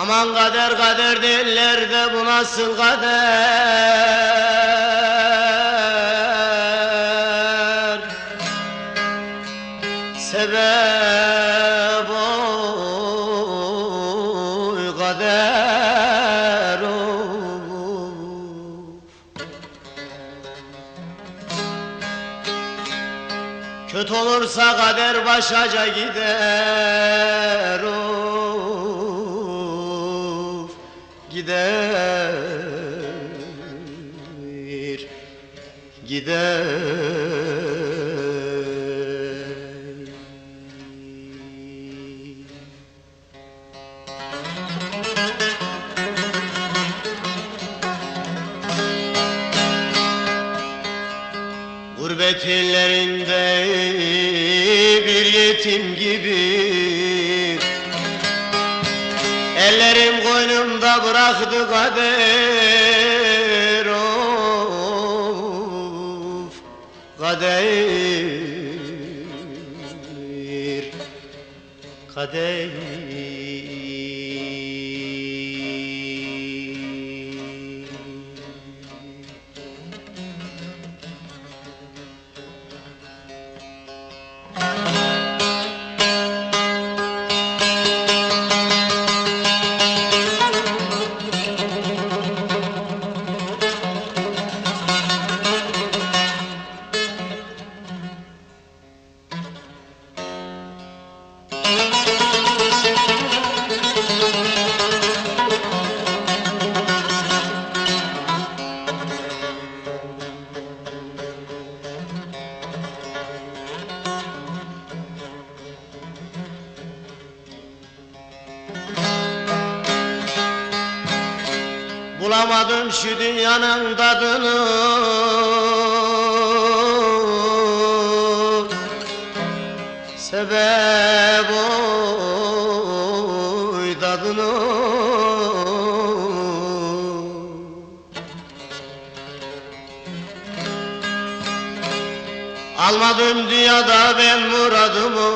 Aman kader kader derler de bu nasıl kader? Sebep oy kader oy. Kötü olursa kader başaca gider of Gider Gider. Gurbet illerinde koynumda bıraktı kader of Kader Kader Bulamadım şu dünyanın tadını. Sebep oy tadını. Almadım dünyada ben muradımı.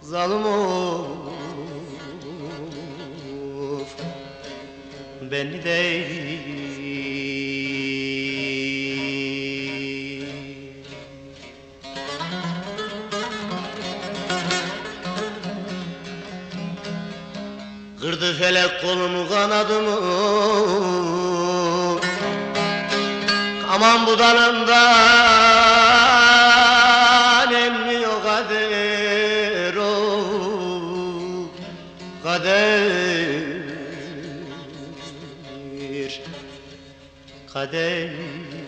Zalim of Beni değil. Kırdı felek kolumu kanadımı. Aman bu dalımdan emmiyor kader o Kader Kader